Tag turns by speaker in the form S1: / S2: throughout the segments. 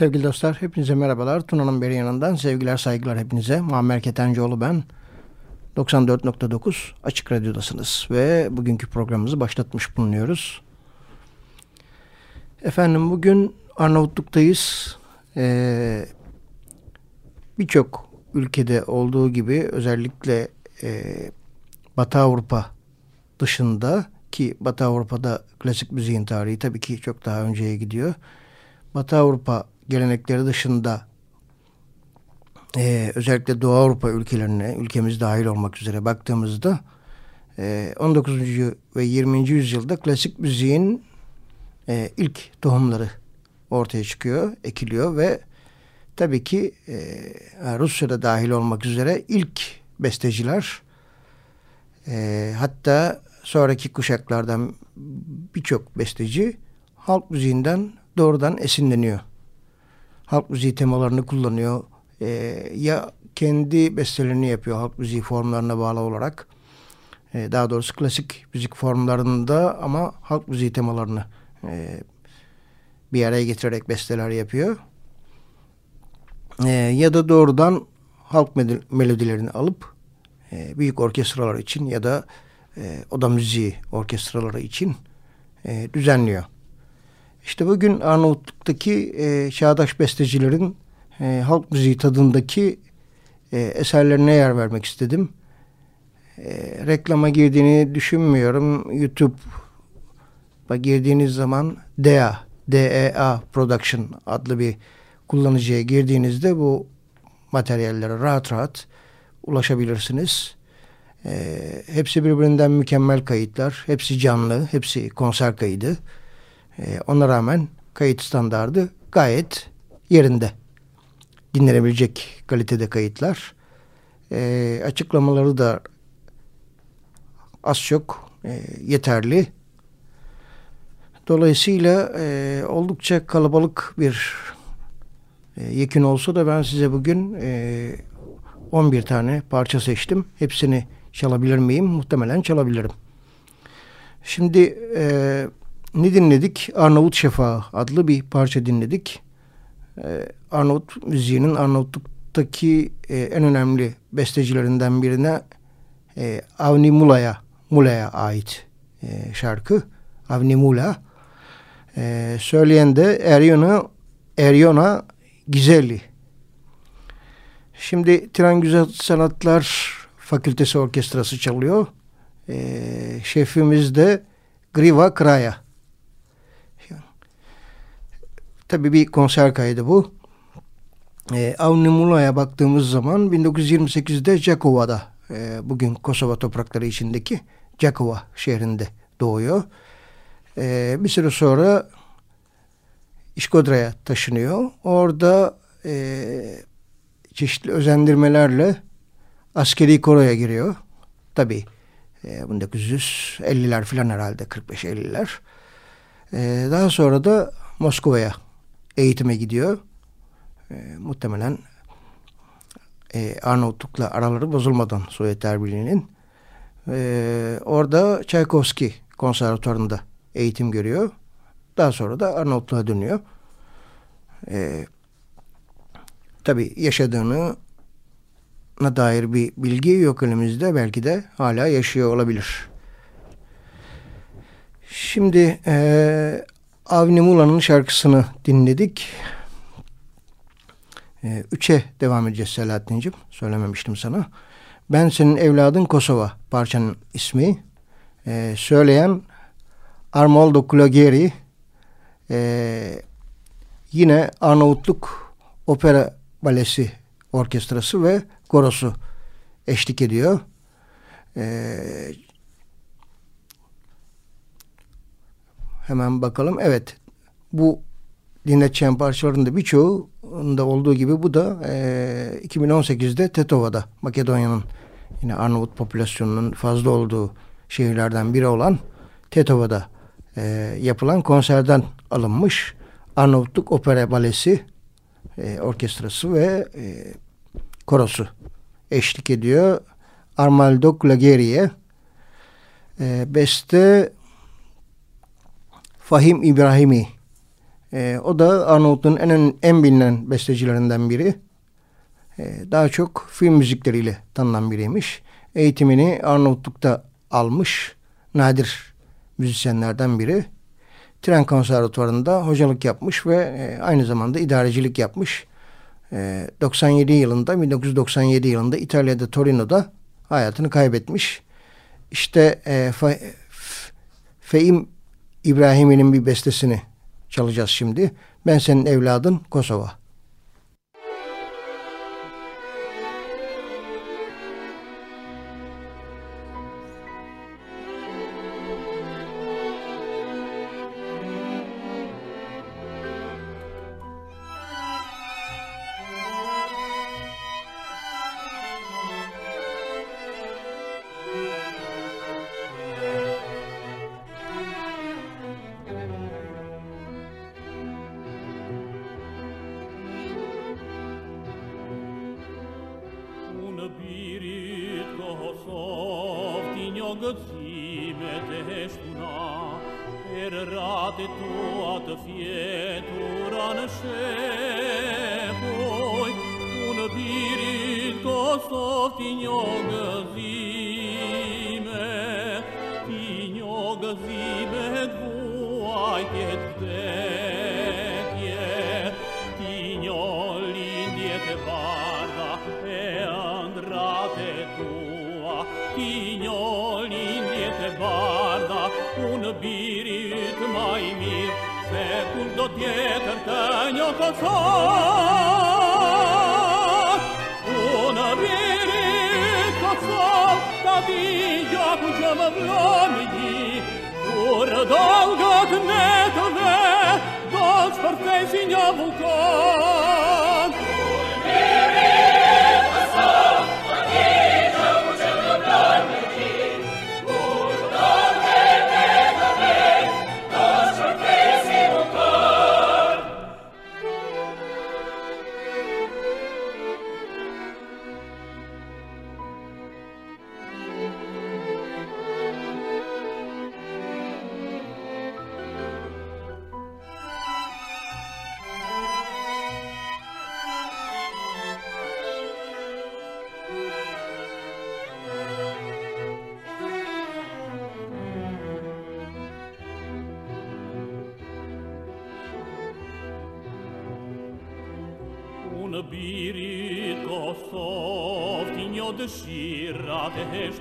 S1: Sevgili dostlar, hepinize merhabalar. Tuna'nın beri yanından sevgiler, saygılar hepinize. Muammer Ketencoğlu ben. 94.9 Açık Radyo'dasınız ve bugünkü programımızı başlatmış bulunuyoruz. Efendim bugün Arnavutluk'tayız. Ee, Birçok ülkede olduğu gibi özellikle e, Batı Avrupa dışında ki Batı Avrupa'da klasik müziğin tarihi tabii ki çok daha önceye gidiyor. Batı Avrupa gelenekleri dışında e, özellikle Doğu Avrupa ülkelerine, ülkemiz dahil olmak üzere baktığımızda e, 19. ve 20. yüzyılda klasik müziğin e, ilk tohumları ortaya çıkıyor, ekiliyor ve tabii ki e, Rusya'da dahil olmak üzere ilk besteciler e, hatta sonraki kuşaklardan birçok besteci halk müziğinden doğrudan esinleniyor. Halk müziği temalarını kullanıyor. E, ya kendi bestelerini yapıyor halk müziği formlarına bağlı olarak. E, daha doğrusu klasik müzik formlarında ama halk müziği temalarını e, bir araya getirerek besteler yapıyor. E, ya da doğrudan halk melodilerini alıp e, büyük orkestralar için ya da e, oda müziği orkestraları için e, düzenliyor. İşte bugün Arnavutluk'taki e, çağdaş bestecilerin e, halk müziği tadındaki e, eserlerine yer vermek istedim. E, reklama girdiğini düşünmüyorum. YouTube'a girdiğiniz zaman DEA, DEA Production adlı bir kullanıcıya girdiğinizde bu materyallere rahat rahat ulaşabilirsiniz. E, hepsi birbirinden mükemmel kayıtlar. Hepsi canlı, hepsi konser kaydı. E, ona rağmen kayıt standardı gayet yerinde. Dinlenebilecek kalitede kayıtlar. E, açıklamaları da az çok e, yeterli. Dolayısıyla e, oldukça kalabalık bir e, yekün olsa da ben size bugün e, 11 tane parça seçtim. Hepsini çalabilir miyim? Muhtemelen çalabilirim. Şimdi e, ne dinledik? Arnavut Şefağı adlı bir parça dinledik. E, Arnavut müziğinin Arnavutluk'taki e, en önemli bestecilerinden birine e, Avni Mula'ya Mula'ya ait e, şarkı. Avni Mula. E, söyleyen de Eriona, Eriona Gizeli. Şimdi Tren Güzel Sanatlar Fakültesi Orkestrası çalıyor. E, şefimiz de Griva Kraya. Tabii bir konser kaydı bu. E, Avni Mula'ya baktığımız zaman 1928'de Cakova'da e, bugün Kosova toprakları içindeki Cakova şehrinde doğuyor. E, bir süre sonra İşkodra'ya taşınıyor. Orada e, çeşitli özendirmelerle askeri koroya giriyor. Tabii e, 1950'ler falan herhalde 45-50'ler. E, daha sonra da Moskova'ya eğitime gidiyor. E, muhtemelen e, Arnavutluk'la araları bozulmadan Sovyetler Birliği'nin. E, orada Tchaikovsky konservatuarında eğitim görüyor. Daha sonra da Arnavutluğa dönüyor. E, tabii yaşadığını na dair bir bilgi yok elimizde. Belki de hala yaşıyor olabilir. Şimdi e, Avni Mula'nın şarkısını dinledik. E, üçe devam edeceğiz Selahattin'cim. Söylememiştim sana. Ben senin evladın Kosova parçanın ismi. E, söyleyen Armoldo Kulageri. E, yine Arnavutluk Opera Balesi Orkestrası ve korosu eşlik ediyor. Ee, hemen bakalım. Evet. Bu dinleteceğim parçaların da birçoğunda olduğu gibi bu da e, 2018'de Tetova'da Makedonya'nın yine Arnavut popülasyonunun fazla olduğu şehirlerden biri olan Tetova'da e, yapılan konserden alınmış Arnavutluk Opera Balesi e, orkestrası ve e, korosu eşlik ediyor. Armaldo Glageri'ye. E, beste Fahim İbrahimi. E, o da Arnavutluğun en, en bilinen bestecilerinden biri. E, daha çok film müzikleriyle tanınan biriymiş. Eğitimini Arnavutluk'ta almış nadir müzisyenlerden biri. Tren Konservatuvarı'nda hocalık yapmış ve e, aynı zamanda idarecilik yapmış. 97 ee, yılında 1997 yılında İtalya'da Torino'da hayatını kaybetmiş. İşte e, Fe, İbrahim'in bir bestesini çalacağız şimdi.
S2: Ben senin evladın Kosova.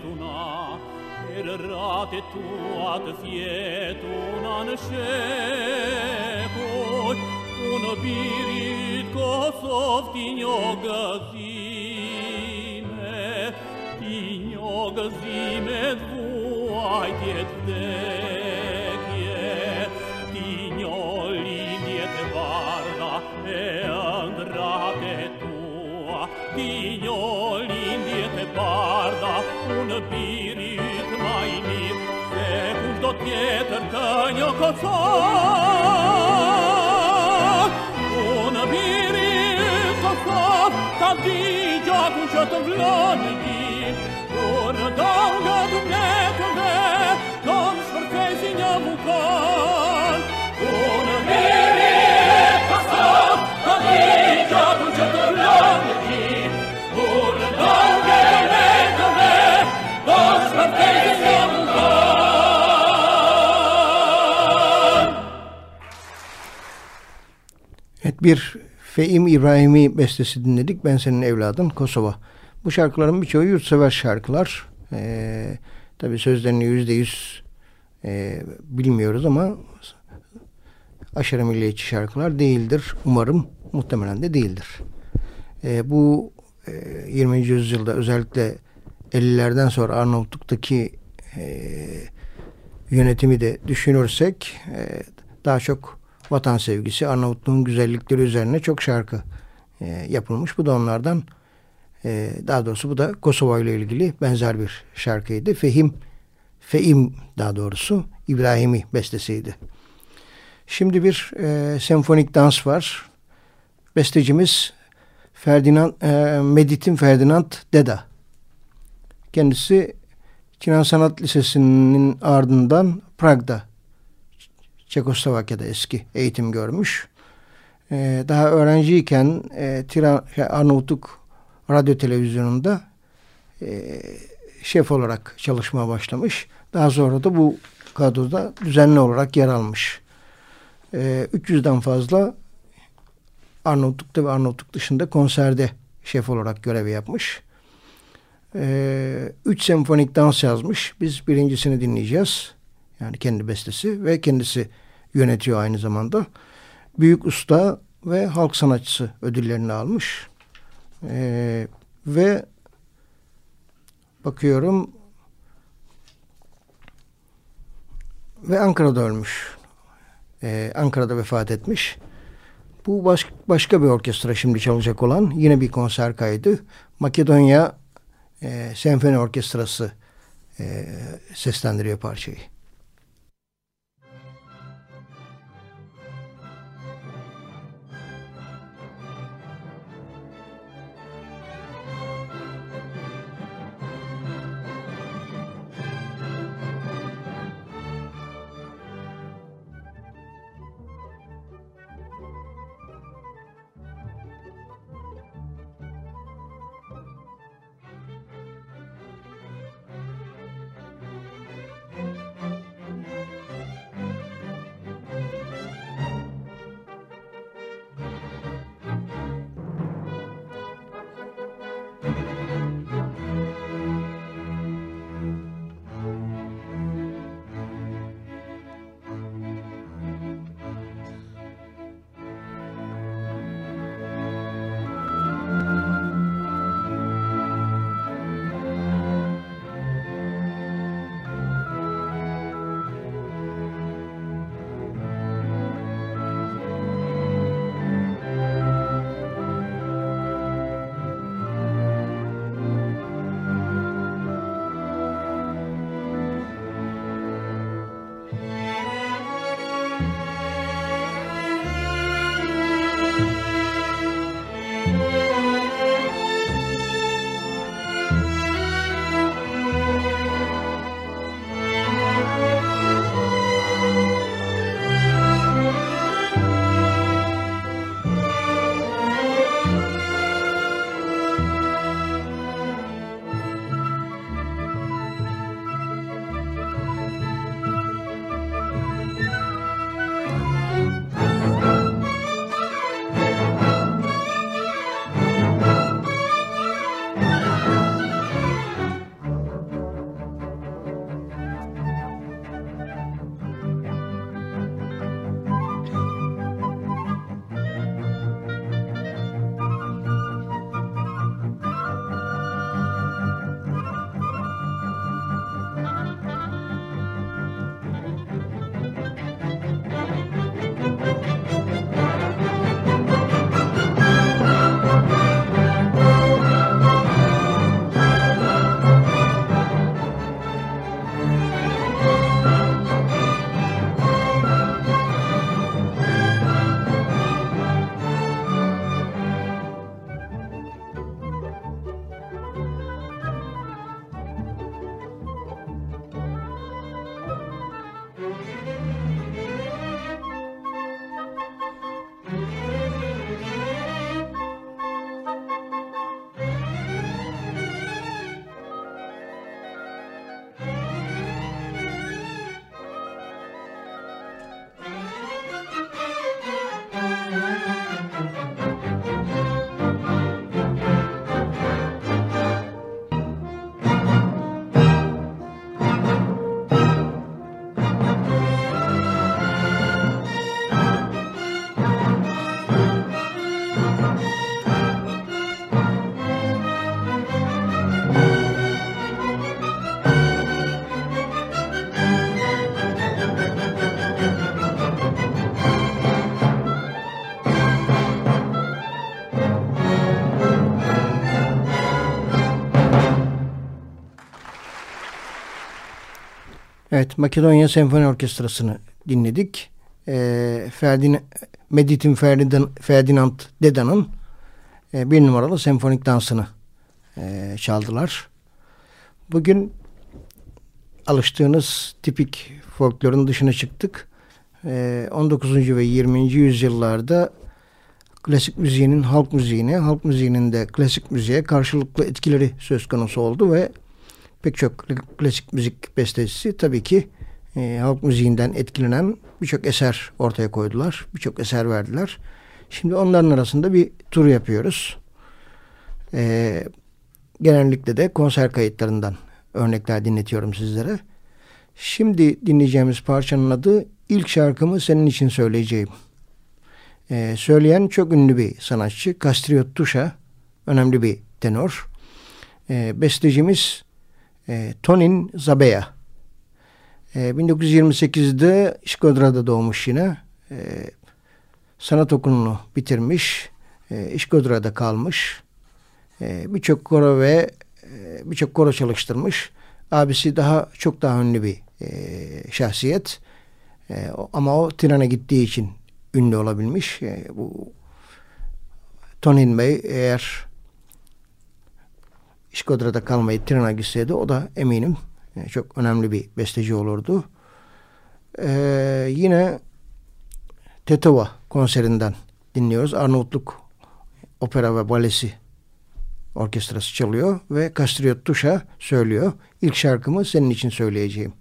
S2: tunā, per rate tuat fieri, Una biril kofo, ta di jo kun jo to vloni bir Feim İbrahimi bestesi dinledik. Ben senin evladın Kosova. Bu şarkıların birçoğu yurtsever şarkılar. Ee, Tabi sözlerini yüzde yüz e, bilmiyoruz ama aşırı milliyetçi şarkılar değildir. Umarım muhtemelen de değildir. E, bu e, 20. yüzyılda özellikle 50'lerden sonra Arnavutluk'taki e, yönetimi de düşünürsek e, daha çok vatan sevgisi, Arnavutluğun güzellikleri üzerine çok şarkı e, yapılmış. Bu da onlardan e, daha doğrusu bu da Kosova ile ilgili benzer bir şarkıydı. Fehim, Feim daha doğrusu İbrahimi bestesiydi. Şimdi bir e, senfonik dans var. Bestecimiz Ferdinand, e, Meditin Ferdinand Deda. Kendisi Çinan Sanat Lisesi'nin ardından Prag'da Çekoslovakya'da eski eğitim görmüş. Ee, daha öğrenciyken e, Tiran, şey, Arnavutluk radyo televizyonunda e, şef olarak çalışmaya başlamış. Daha sonra da bu kadroda düzenli olarak yer almış. E, 300'den fazla Arnavutluk'ta ve Arnavutluk dışında konserde şef olarak görevi yapmış. E, üç senfonik dans yazmış. Biz birincisini dinleyeceğiz. Yani kendi bestesi ve kendisi yönetiyor aynı zamanda.
S1: Büyük Usta ve Halk Sanatçısı ödüllerini almış. E, ve bakıyorum ve Ankara'da ölmüş. Ee, Ankara'da vefat etmiş. Bu baş, başka bir orkestra şimdi çalacak olan yine bir konser kaydı. Makedonya e, Senfoni Orkestrası e, seslendiriyor parçayı. Evet, Makedonya Senfoni Orkestrası'nı dinledik. E, Ferdin, Meditin Ferdinand, Ferdinand Deda'nın e, bir numaralı senfonik dansını e, çaldılar. Bugün alıştığınız tipik folklorun dışına çıktık. E, 19. ve 20. yüzyıllarda klasik müziğinin halk müziğine, halk müziğinin de klasik müziğe karşılıklı etkileri söz konusu oldu ve pek çok klasik müzik bestecisi tabii ki e, halk müziğinden etkilenen birçok eser ortaya koydular. Birçok eser verdiler. Şimdi onların arasında bir tur yapıyoruz. E, genellikle de konser kayıtlarından örnekler dinletiyorum sizlere. Şimdi dinleyeceğimiz parçanın adı İlk şarkımı senin için söyleyeceğim. E, söyleyen çok ünlü bir sanatçı. Castriot Tuşa. Önemli bir tenor. E, bestecimiz e, Tonin Zabea. E, 1928'de İşkodra'da doğmuş yine. E, sanat okulunu bitirmiş. E, İşkodra'da kalmış. E, birçok koro ve e, birçok koro çalıştırmış. Abisi daha çok daha ünlü bir e, şahsiyet. E, ama o Tiran'a gittiği için ünlü olabilmiş. E, bu Tonin Bey eğer İşkodra'da kalmayıp Tiran'a gitseydi o da eminim e, çok önemli bir besteci olurdu. E, yine Tetova konserinden dinliyoruz. Arnavutluk Opera ve Balesi orkestrası çalıyor ve Castriot Tuşa söylüyor. İlk şarkımı senin için söyleyeceğim.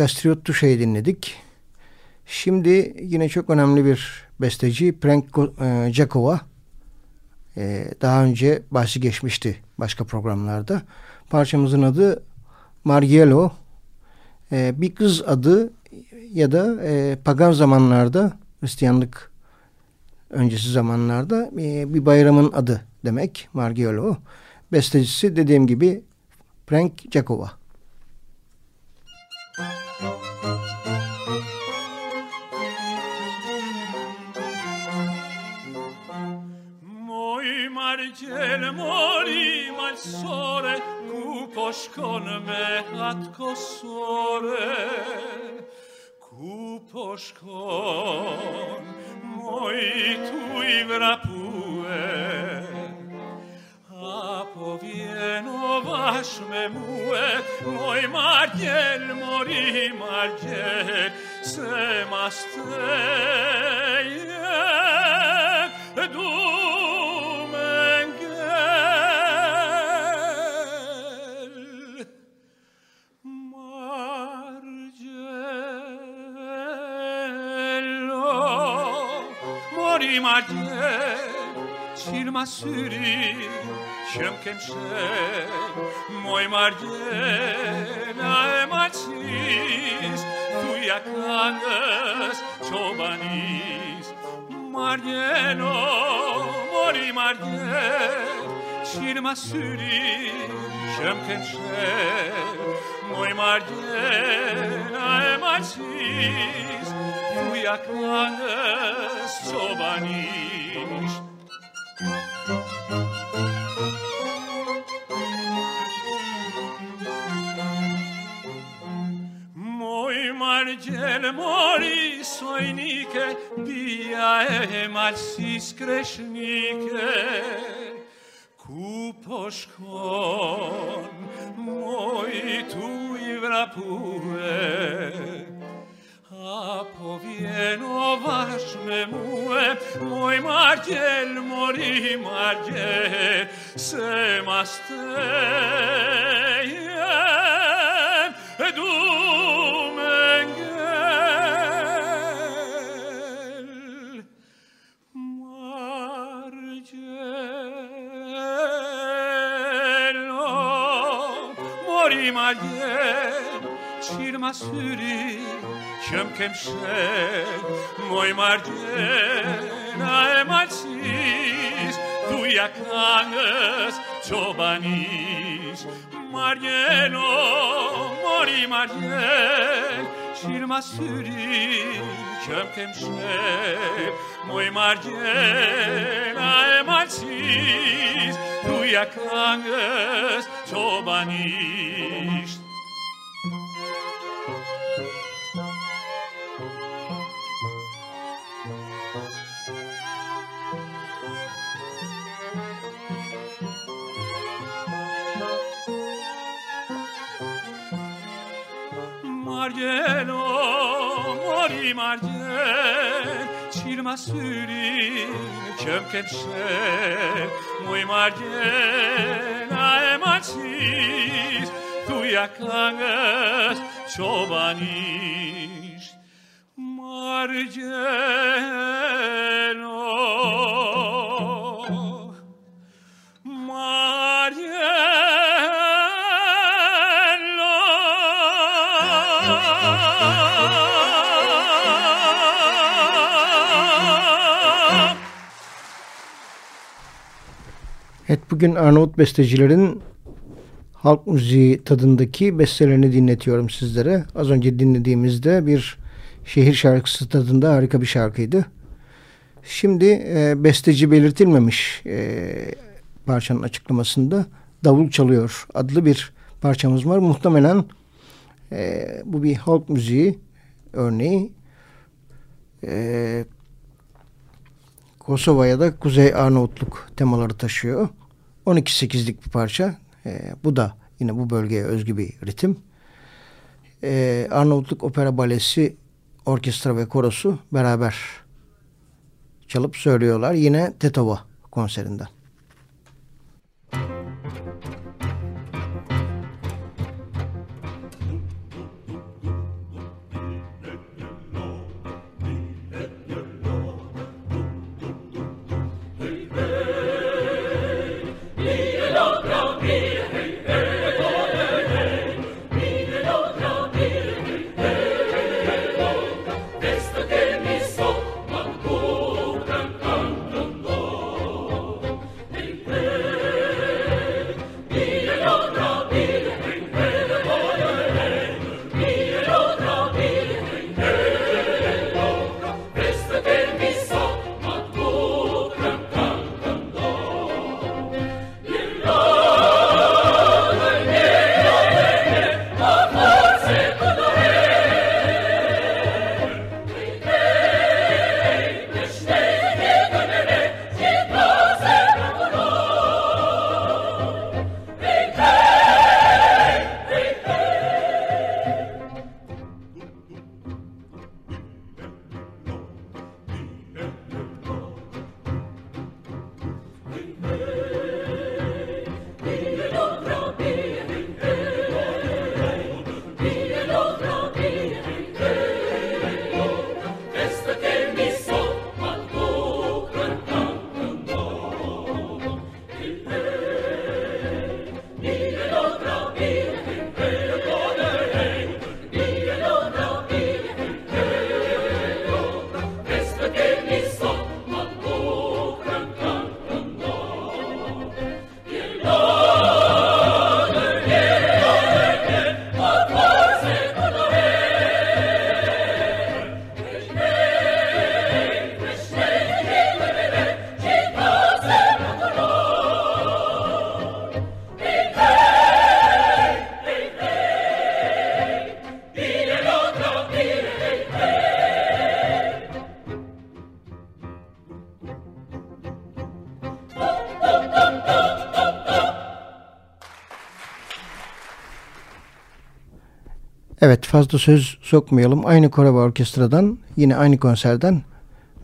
S1: Evet, Gastriot Tuşa'yı dinledik. Şimdi yine çok önemli bir besteci Frank e, Jakova. E, daha önce bahsi geçmişti başka programlarda. Parçamızın adı Margielo. E, bir kız adı ya da e, pagan zamanlarda Hristiyanlık öncesi zamanlarda e, bir bayramın adı demek Margielo. Bestecisi dediğim gibi Frank Jakova.
S2: sore ku poshkon me atë kosore ku poshkon moj tu i vrapue apo vjen o vash me mue moj margjel mori margjel se mas treje du S'il m'a suri Shem kem she Moi margena e macis Tu yakandas chobanis Margeno Mori marger S'il m'a suri Shem kem she Moi margena e macis Tu yakandas çobanis Moi el mori sojnike, dia e malsis kreshnike. Ku po shkon, moj tuj vrapue, a po vjeno mue, moj margjel, mori margjel, se mastejem, edu, mori margel, cirma suri, Kem kem shel, moy margena e malsis, tu yakanges, chobanis, margeno, mori margel, shirma suri, kem kem shel, moy margena e malsis, tu yakanges, chobanis, margelo, mori margel, kem kem shel, muy margel, aemansis, tu yakangas, chobanis, margelo,
S1: Evet bugün Arnavut bestecilerin halk müziği tadındaki bestelerini dinletiyorum sizlere. Az önce dinlediğimizde bir şehir şarkısı tadında harika bir şarkıydı. Şimdi e, besteci belirtilmemiş e, parçanın açıklamasında Davul Çalıyor adlı bir parçamız var. Muhtemelen e, bu bir halk müziği örneği. E, Kosova ya da Kuzey Arnavutluk temaları taşıyor. 12-8'lik bir parça. E, bu da yine bu bölgeye özgü bir ritim. E, Arnavutluk Opera Balesi orkestra ve korosu beraber çalıp söylüyorlar. Yine Tetova konserinden. Fazla söz sokmayalım. Aynı koro ve orkestradan yine aynı konserden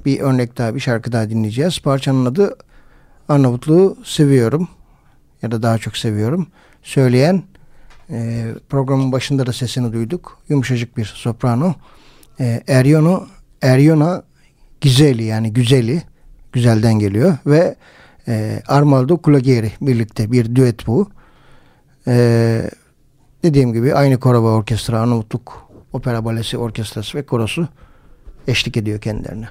S1: bir örnek daha bir şarkı daha dinleyeceğiz. Parçanın adı Arnavutluğu seviyorum ya da daha çok seviyorum. Söyleyen e, programın başında da sesini duyduk. Yumuşacık bir soprano. E, Eriono, Eriona Gizeli yani güzeli. Güzelden geliyor. Ve e, Armaldo Kulagieri birlikte bir düet bu. E, dediğim gibi aynı koro ve orkestra Arnavutluk Opera Balesi Orkestrası ve korosu eşlik ediyor kendilerine.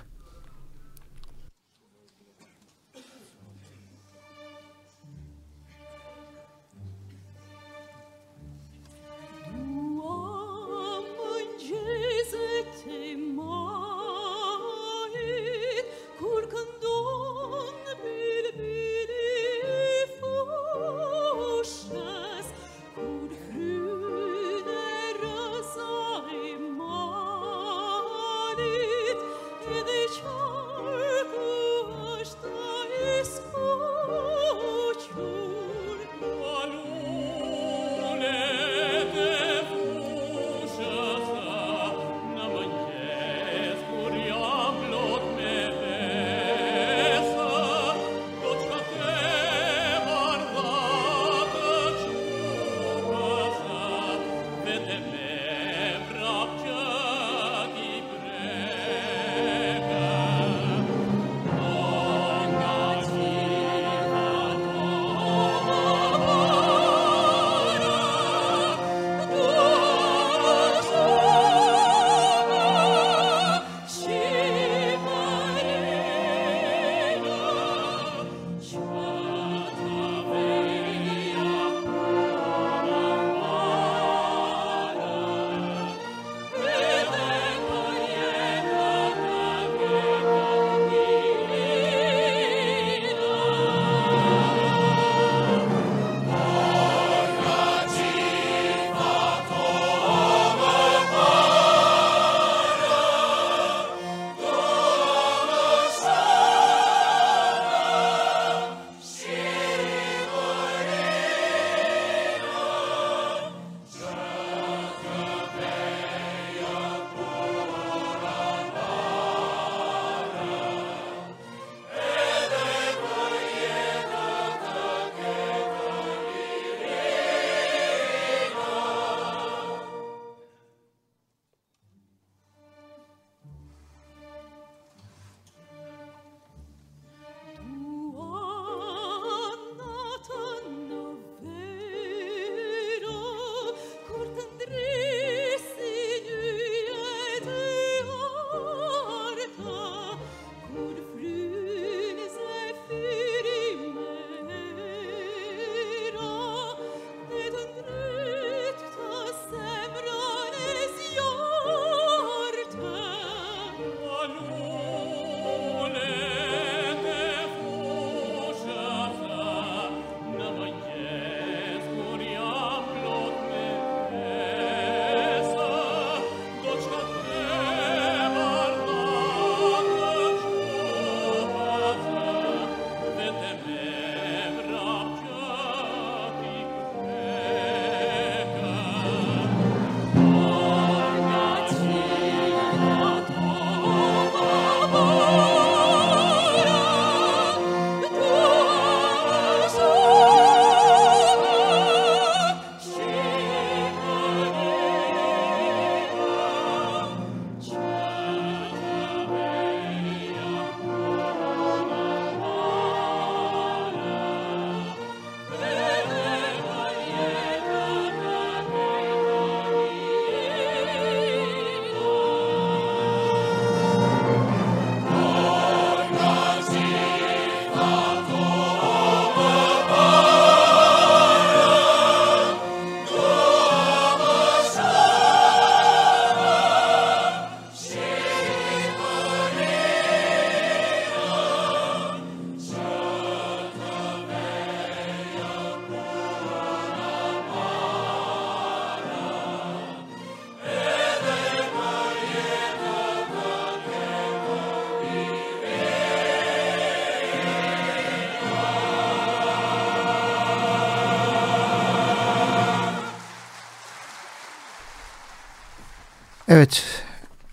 S1: Evet,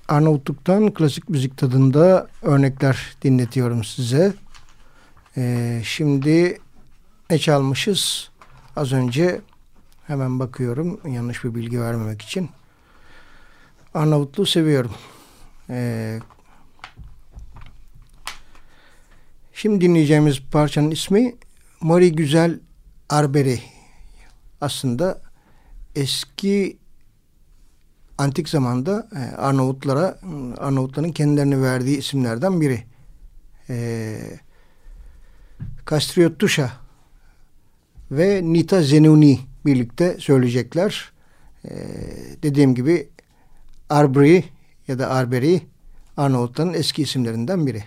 S1: Arnavutluk'tan klasik müzik tadında örnekler dinletiyorum size. Ee, şimdi ne çalmışız? Az önce hemen bakıyorum yanlış bir bilgi vermemek için. Arnavutluğu seviyorum. Ee, şimdi dinleyeceğimiz parçanın ismi Mori Güzel Arberi. Aslında eski antik zamanda e, Arnavutlara Arnavutların kendilerini verdiği isimlerden biri. E, Kastriotuşa ve Nita Zenuni birlikte söyleyecekler. E, dediğim gibi Arbri ya da Arberi Arnavutların eski isimlerinden biri.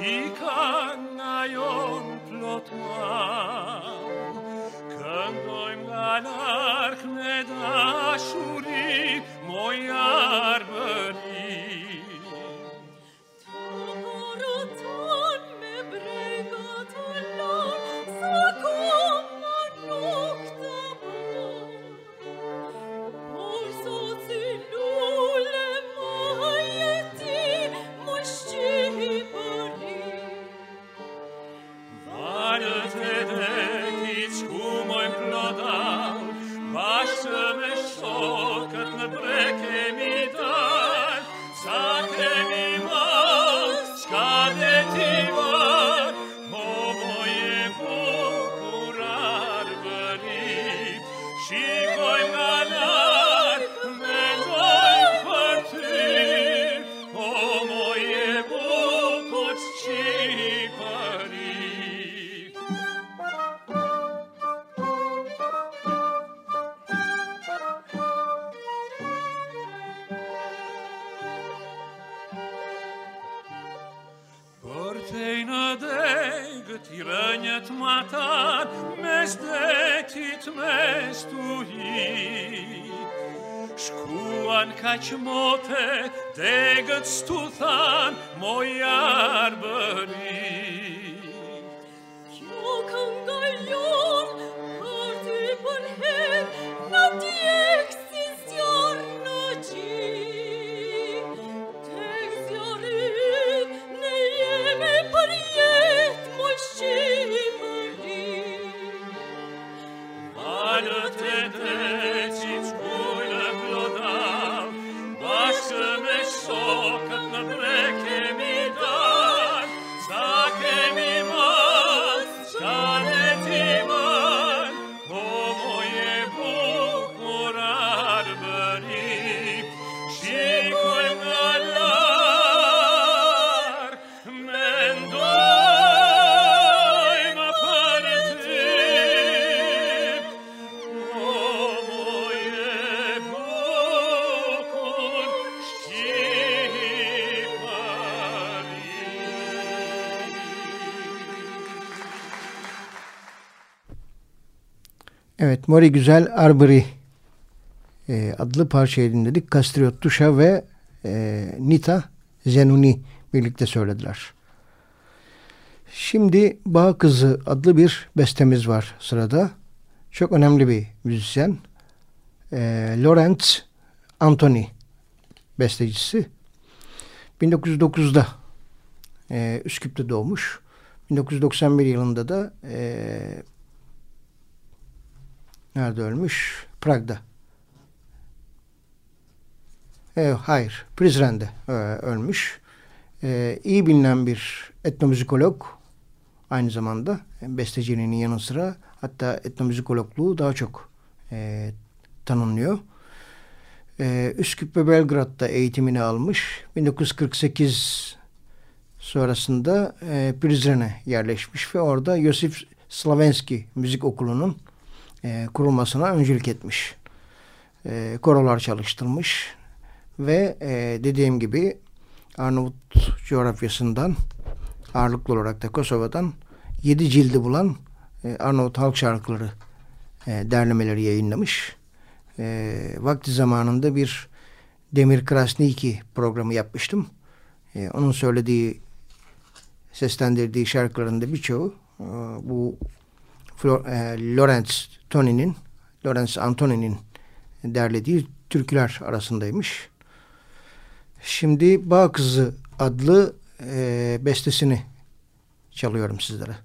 S2: Sikan aion plotuam, Candoim la larc me da shuri, Moi arbet vatan mezdet itmez tuhi. Shkuan kaq mote, degët stuthan,
S1: mojar Mori Güzel Arbri e, adlı parçayı dinledik. Kastriot Tuşa ve e, Nita Zenuni birlikte söylediler. Şimdi Bağ Kızı adlı bir bestemiz var sırada. Çok önemli bir müzisyen. E, Lorenz Anthony bestecisi. 1909'da e, Üsküp'te doğmuş. 1991 yılında da e, Nerede ölmüş? Prag'da. E, hayır. Prizren'de e, ölmüş. E, iyi bilinen bir etnomüzikolog. Aynı zamanda besteciliğinin yanı sıra hatta etnomüzikologluğu daha çok e, tanınıyor. E, Üsküp ve Belgrad'da eğitimini almış. 1948 sonrasında e, Prizren'e yerleşmiş ve orada Yosif Slavenski Müzik Okulu'nun e, kurulmasına öncülük etmiş. E, korolar çalıştırmış ve e, dediğim gibi Arnavut coğrafyasından ağırlıklı olarak da Kosova'dan 7 cildi bulan e, Arnavut halk şarkıları e, derlemeleri yayınlamış. e, vakti zamanında bir Demir Krasniki programı yapmıştım. E, onun söylediği, seslendirdiği şarkılarında birçoğu e, bu Flor, e, Lorenz Tony'nin, Lorenz Antoni'nin derlediği türküler arasındaymış. Şimdi Bağ Kızı adlı e, bestesini çalıyorum sizlere.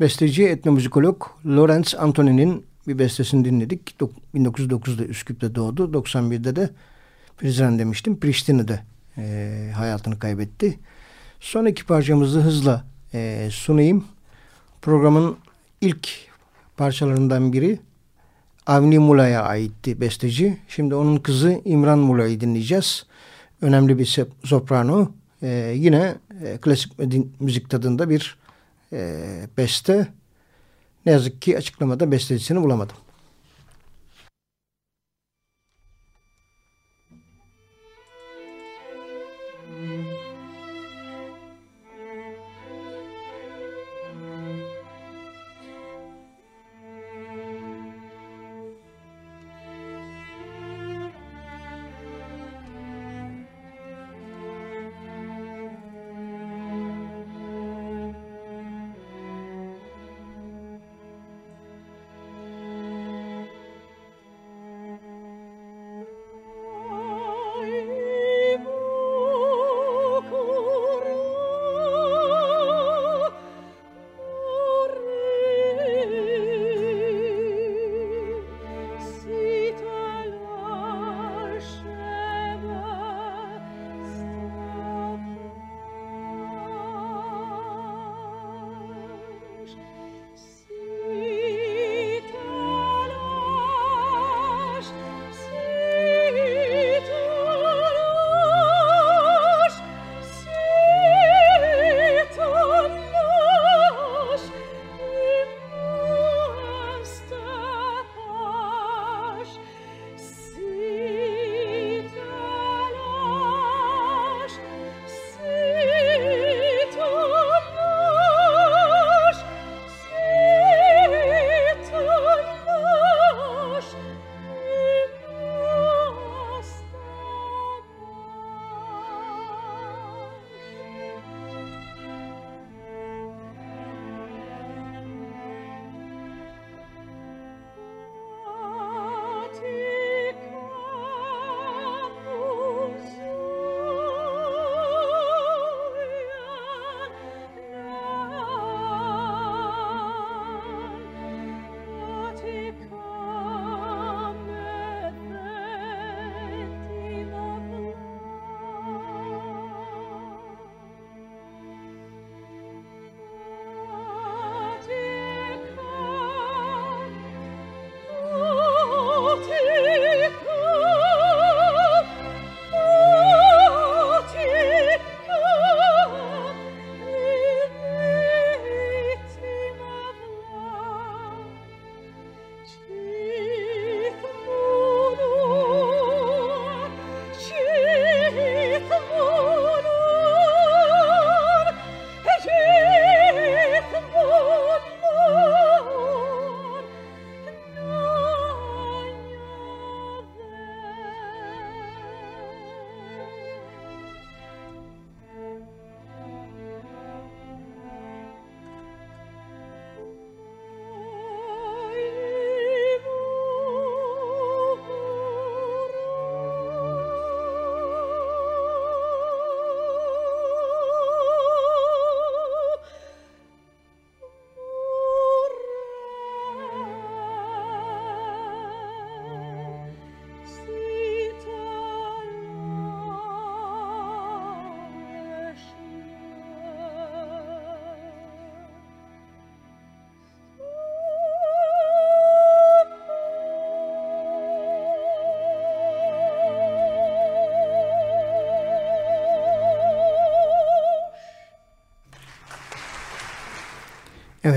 S1: Besteci etnomüzikolog Lorenz Antoni'nin bir bestesini dinledik. 1909'da Üsküp'te doğdu. 91'de de Prizren demiştim. Priştine'de e, hayatını kaybetti. Son iki parçamızı hızla e, sunayım. Programın ilk parçalarından biri Avni Mula'ya aitti besteci. Şimdi onun kızı İmran Mula'yı dinleyeceğiz. Önemli bir soprano. E, yine e, klasik müzik tadında bir e, beste. Ne yazık ki açıklamada bestecisini bulamadım.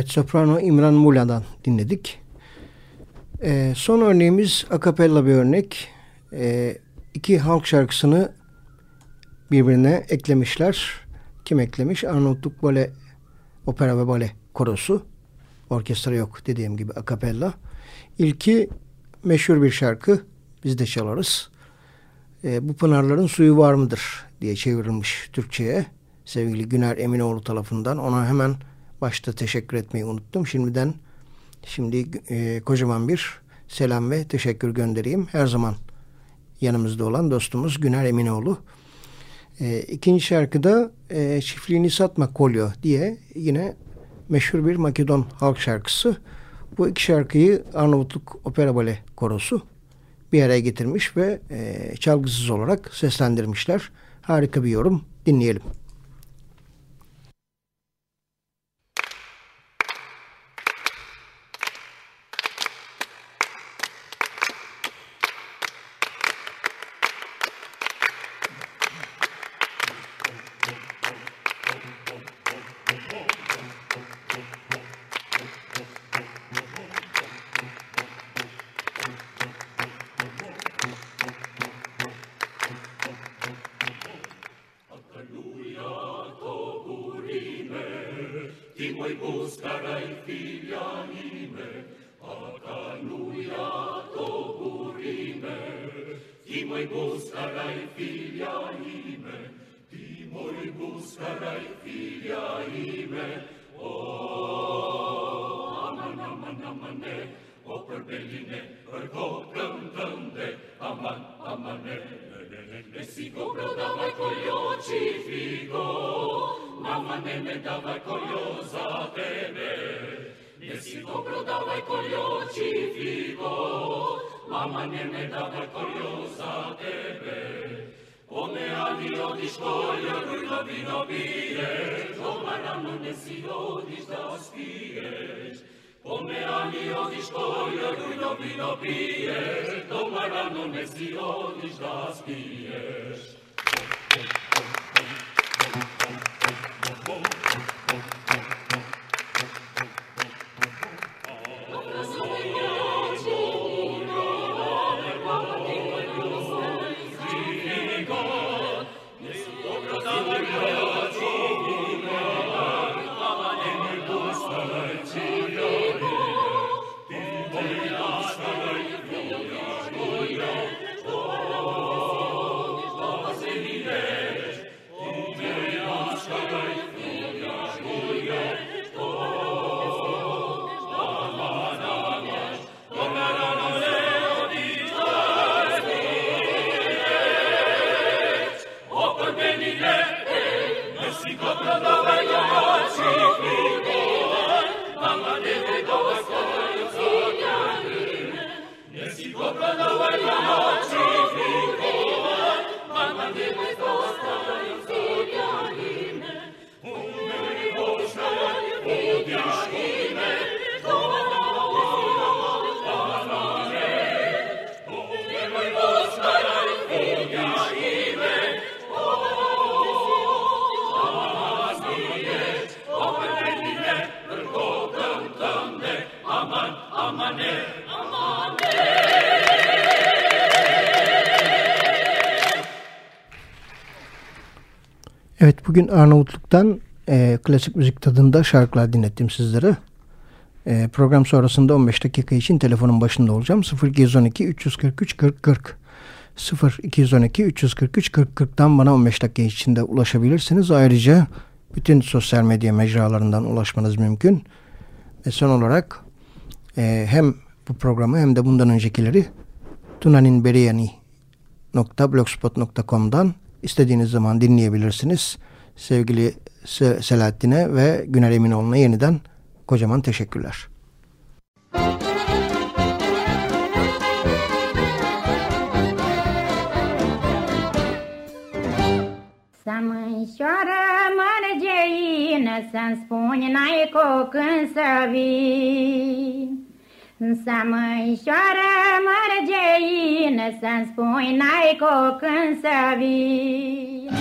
S1: Evet soprano İmran Mula'dan dinledik. Ee, son örneğimiz akapella bir örnek. Ee, iki halk şarkısını birbirine eklemişler. Kim eklemiş? Arnavutluk Bale Opera ve Bale Korosu. Orkestra yok dediğim gibi akapella. İlki meşhur bir şarkı. Biz de çalarız. Ee, bu pınarların suyu var mıdır diye çevrilmiş Türkçe'ye. Sevgili Güner Eminoğlu tarafından. Ona hemen başta teşekkür etmeyi unuttum. Şimdiden şimdi e, kocaman bir selam ve teşekkür göndereyim. Her zaman yanımızda olan dostumuz Güner Eminoğlu. E, ikinci şarkıda e, Çiftliğini Satma Kolyo diye yine meşhur bir Makedon halk şarkısı. Bu iki şarkıyı Arnavutluk Opera Bale Korosu bir araya getirmiş ve e, çalgısız olarak seslendirmişler. Harika bir yorum. Dinleyelim. Amen.
S2: Aman aman amane, o përbeline, përgo prëm aman amane. Ne sigo pro davaj koljo či figo, namane me davaj koljo za tebe. Ne sigo pro davaj koljo či figo, mamane me davaj koljo za tebe. Ome adiodis colia lui la vino vies, Omaram non esiodis da spies. Ome adiodis colia lui la vino vies, Omaram non esiodis da spies.
S1: Bugün Arnavutluk'tan e, klasik müzik tadında şarkılar dinlettim sizlere. E, program sonrasında 15 dakika için telefonun başında olacağım. 0212 343 40 40 0212 343 40 40'tan bana 15 dakika içinde ulaşabilirsiniz. Ayrıca bütün sosyal medya mecralarından ulaşmanız mümkün. Ve son olarak e, hem bu programı hem de bundan öncekileri tunaninberiyani.blogspot.com'dan istediğiniz zaman dinleyebilirsiniz. Sevgili Selahattin'e ve Güner Eminoğlu'na yeniden kocaman teşekkürler.
S3: Să mărgeină, Să-mi spuni n-ai cu când să vii. Să mânșoară mărgeină, Să-mi spui n-ai cu când să vii.